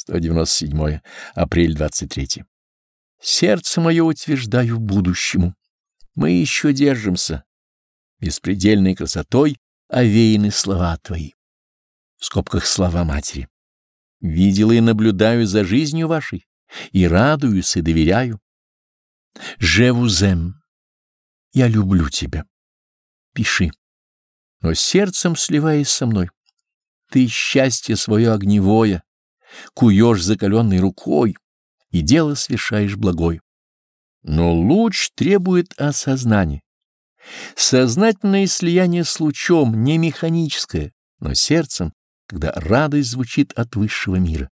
197 апрель 23. Сердце мое утверждаю будущему. Мы еще держимся. Беспредельной красотой овеяны слова твои. В скобках слова матери. Видела и наблюдаю за жизнью вашей, и радуюсь, и доверяю. Жевузем. Я люблю тебя. Пиши. Но сердцем сливаясь со мной. Ты счастье свое огневое, куешь закаленной рукой, и дело совершаешь благой. Но луч требует осознания. Сознательное слияние с лучом не механическое, но сердцем, когда радость звучит от высшего мира.